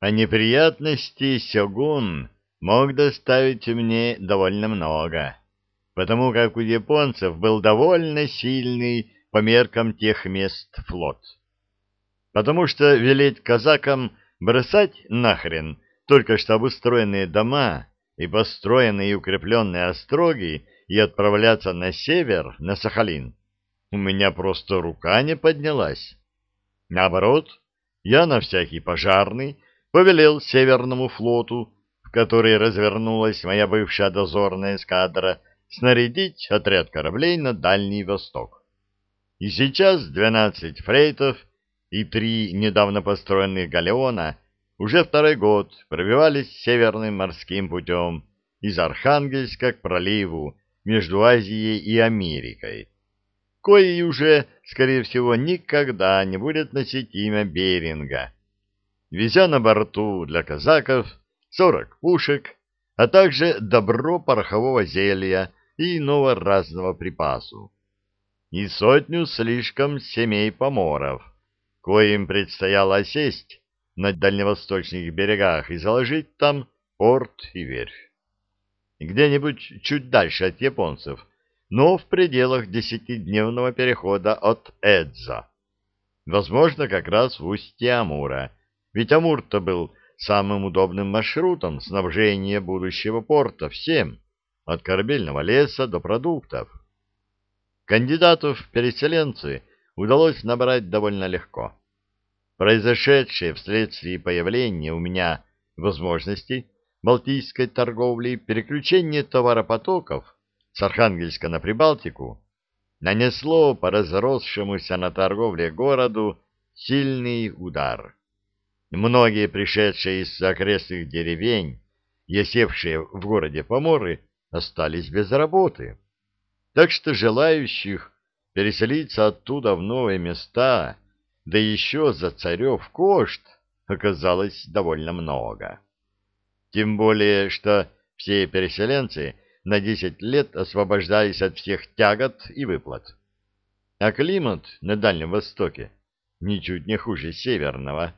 А неприятностей Сёгун мог доставить мне довольно много, потому как у японцев был довольно сильный по меркам тех мест флот. Потому что велеть казакам бросать нахрен только что обустроенные дома и построенные и укрепленные остроги и отправляться на север, на Сахалин, у меня просто рука не поднялась. Наоборот, я на всякий пожарный повелел Северному флоту, в который развернулась моя бывшая дозорная эскадра, снарядить отряд кораблей на Дальний Восток. И сейчас двенадцать фрейтов и три недавно построенных галеона уже второй год пробивались северным морским путем из Архангельска к проливу между Азией и Америкой, коей уже, скорее всего, никогда не будет носить имя Беринга, везя на борту для казаков сорок пушек, а также добро порохового зелья и иного разного припасу, и сотню слишком семей поморов, коим предстояло осесть на дальневосточных берегах и заложить там порт и верфь. Где-нибудь чуть дальше от японцев, но в пределах десятидневного перехода от Эдза. Возможно, как раз в устье Амура, ведь Амур-то был самым удобным маршрутом снабжения будущего порта всем, от корабельного леса до продуктов. Кандидатов в переселенцы удалось набрать довольно легко. Произошедшее вследствие появления у меня возможностей балтийской торговли переключение товаропотоков с Архангельска на Прибалтику нанесло по разросшемуся на торговле городу сильный удар. Многие пришедшие из окрестных деревень и осевшие в городе поморы остались без работы. Так что желающих переселиться оттуда в новые места, да еще за царев кошт, оказалось довольно много. Тем более, что все переселенцы на десять лет освобождались от всех тягот и выплат. А климат на Дальнем Востоке ничуть не хуже северного.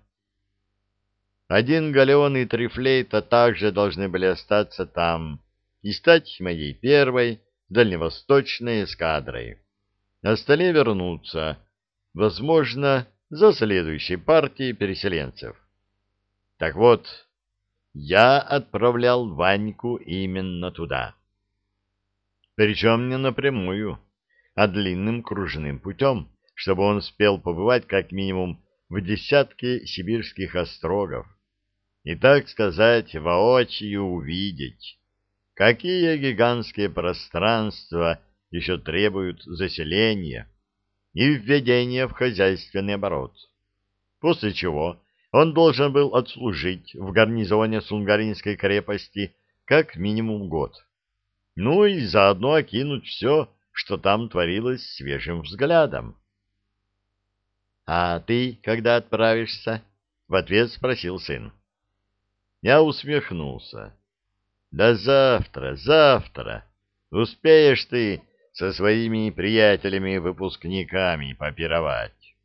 Один галеон и три флейта также должны были остаться там и стать моей первой дальневосточной эскадрой. Остальные вернутся, возможно, за следующей партией переселенцев. Так вот, я отправлял Ваньку именно туда. Причем не напрямую, а длинным кружным путем, чтобы он успел побывать как минимум в десятке сибирских острогов и, так сказать, воочию увидеть, какие гигантские пространства еще требуют заселения и введения в хозяйственный оборот. После чего он должен был отслужить в гарнизоне Сунгаринской крепости как минимум год. Ну и заодно окинуть все, что там творилось свежим взглядом. — А ты когда отправишься? — в ответ спросил сын. Я усмехнулся. — Да завтра, завтра. Успеешь ты со своими приятелями-выпускниками попировать.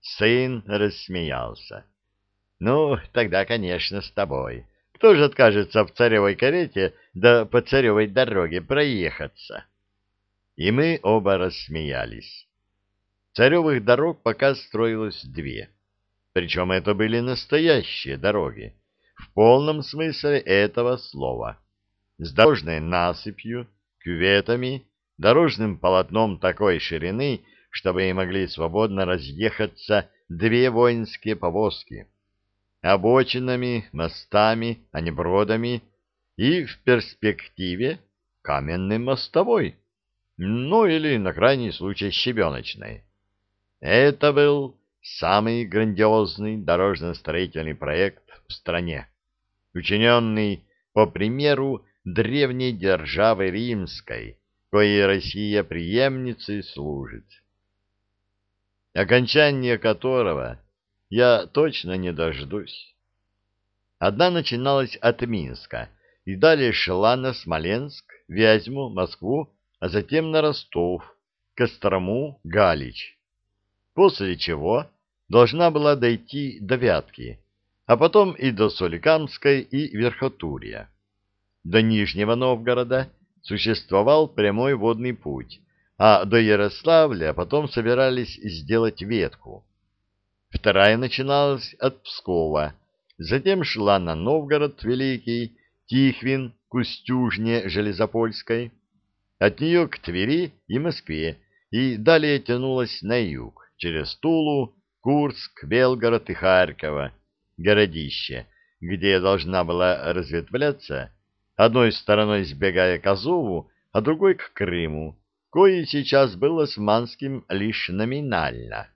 Сын рассмеялся. — ну, тогда, конечно, с тобой. Кто же откажется в царевой карете да по царевой дороге проехаться? И мы оба рассмеялись. Царевых дорог пока строилось две. Причем это были настоящие дороги, полном смысле этого слова. С дорожной насыпью, кюветами, дорожным полотном такой ширины, чтобы и могли свободно разъехаться две воинские повозки обочинами, мостами, а не бродами, и в перспективе каменной мостовой, ну или, на крайний случай, щебеночной. Это был самый грандиозный дорожно-строительный проект в стране, учиненный по примеру древней державы римской, коей Россия преемницей служит. Окончание которого я точно не дождусь. Одна начиналась от Минска и далее шла на Смоленск, Вязьму, Москву, а затем на Ростов, Кострому, Галич. После чего должна была дойти до Вятки, а потом и до Соликамской и Верхотурья. До Нижнего Новгорода существовал прямой водный путь, а до Ярославля потом собирались сделать ветку. Вторая начиналась от Пскова, затем шла на Новгород Великий, Тихвин, Кустюжне Железопольской, от нее к Твери и Москве, и далее тянулась на юг, через Тулу, Курск, Белгород и Харьково, городище, где должна была разветвляться, одной стороной сбегая к Азову, а другой к Крыму, кое сейчас был османским лишь номинально.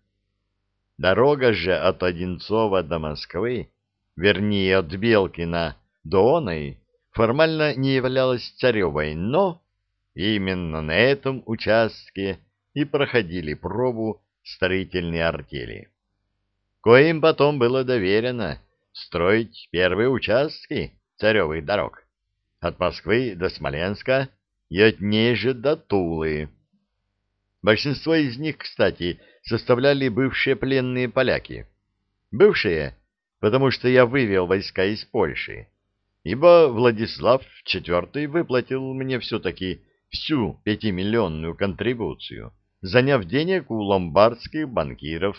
Дорога же от Одинцова до Москвы, вернее, от Белкина до Оной, формально не являлась царевой, но именно на этом участке и проходили пробу строительные артели. Коим потом было доверено строить первые участки царевых дорог от Москвы до Смоленска и от Нежи до Тулы. Большинство из них, кстати, составляли бывшие пленные поляки. Бывшие, потому что я вывел войска из Польши, ибо Владислав IV выплатил мне все-таки всю пятимиллионную контрибуцию, заняв денег у ломбардских банкиров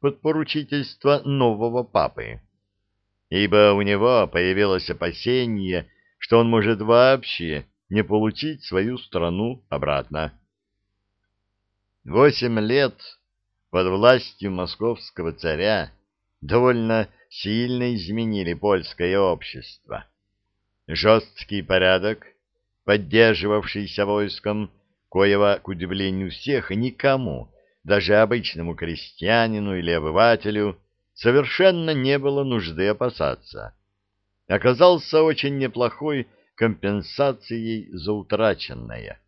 под поручительство нового папы. Ибо у него появилось опасение, что он может вообще не получить свою страну обратно. Восемь лет под властью московского царя довольно сильно изменили польское общество. Жесткий порядок, поддерживавшийся войском, коего, к удивлению всех, никому, даже обычному крестьянину или обывателю, совершенно не было нужды опасаться, оказался очень неплохой компенсацией за утраченное.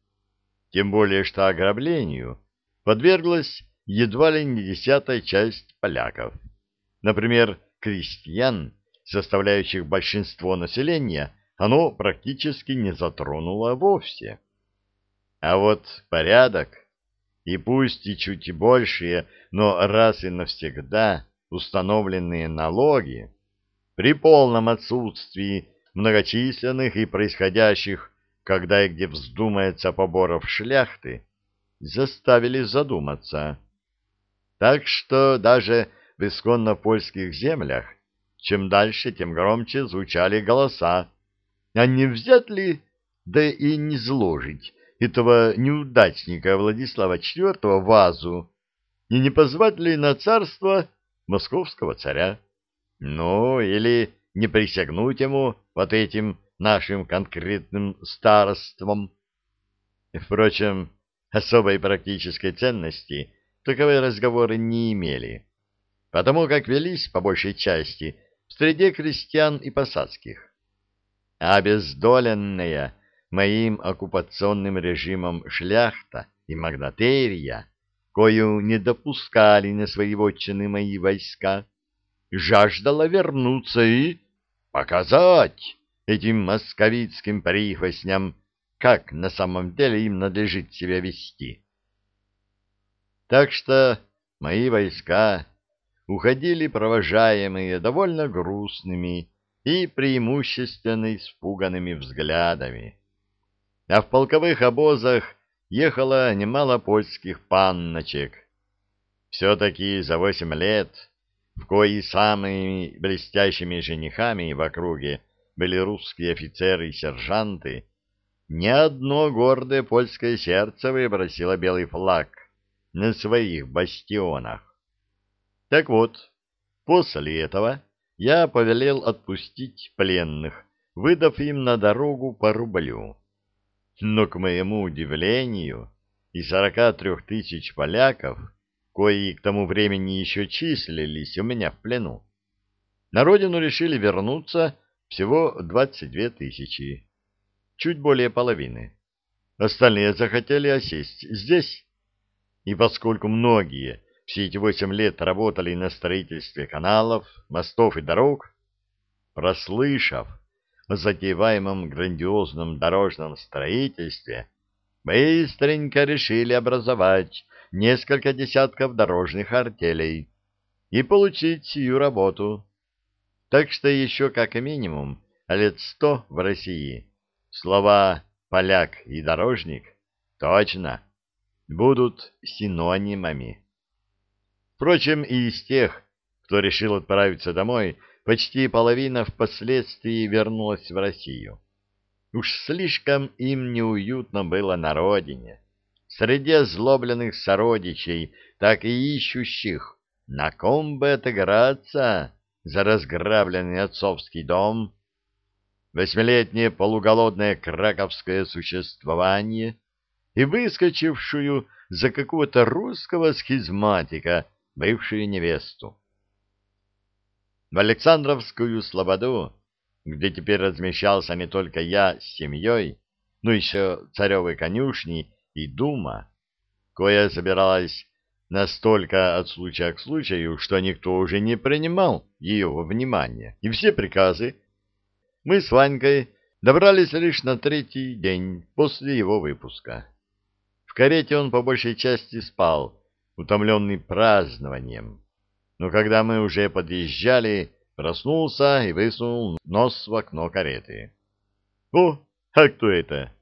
Тем более, что ограблению подверглась едва ли не десятая часть поляков. Например, крестьян, составляющих большинство населения, оно практически не затронуло вовсе. А вот порядок, и пусть и чуть большие, но раз и навсегда установленные налоги, при полном отсутствии многочисленных и происходящих, когда и где вздумается поборов шляхты, заставили задуматься. Так что даже в исконно польских землях чем дальше, тем громче звучали голоса. А не взять ли, да и не зложить этого неудачника Владислава IV вазу, и не позвать ли на царство московского царя? Ну, или не присягнуть ему вот этим нашим конкретным староством? Впрочем, особой практической ценности таковые разговоры не имели, потому как велись, по большей части, в среде крестьян и посадских. А обездоленная моим оккупационным режимом шляхта и магнатерия, кою не допускали на свои вотчины мои войска, жаждала вернуться и показать этим московицким прихвостням, как на самом деле им надлежит себя вести. Так что мои войска уходили провожаемые довольно грустными и преимущественно испуганными взглядами. А в полковых обозах ехало немало польских панночек. Все-таки за восемь лет, в кои самыми блестящими женихами в округе были русские офицеры и сержанты, ни одно гордое польское сердце выбросило белый флаг на своих бастионах. Так вот, после этого я повелел отпустить пленных, выдав им на дорогу по рублю. Но, к моему удивлению, из сорока трех тысяч поляков, кои к тому времени еще числились у меня в плену, на родину решили вернуться всего двадцать две тысячи чуть более половины. Остальные захотели осесть здесь. И поскольку многие все эти восемь лет работали на строительстве каналов, мостов и дорог, прослышав о затеваемом грандиозном дорожном строительстве, быстренько решили образовать несколько десятков дорожных артелей и получить сию работу. Так что еще как минимум лет сто в России слова «поляк» и «дорожник» точно будут синонимами. Впрочем, и из тех, кто решил отправиться домой, почти половина впоследствии вернулась в Россию. Уж слишком им неуютно было на родине, среди озлобленных сородичей, так и ищущих, на ком бы отыграться за разграбленный отцовский дом, восьмилетнее полуголодное краковское существование и выскочившую за какого-то русского схизматика бывшую невесту. В Александровскую слободу, где теперь размещался не только я с семьей, но еще царевой конюшни и дума, кое собиралась настолько от случая к случаю, что никто уже не принимал ее во внимание, и все приказы мы с Ванькой добрались лишь на третий день после его выпуска. В карете он по большей части спал, утомленный празднованием. Но когда мы уже подъезжали, проснулся и высунул нос в окно кареты. «О, а кто это?»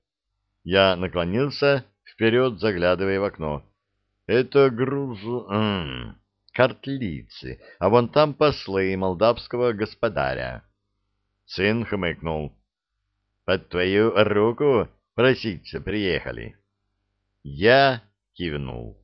Я наклонился вперед, заглядывая в окно. «Это груз... М -м, картлицы, а вон там послы молдавского господаря». Сын хмыкнул. «Под твою руку проситься приехали». Я кивнул.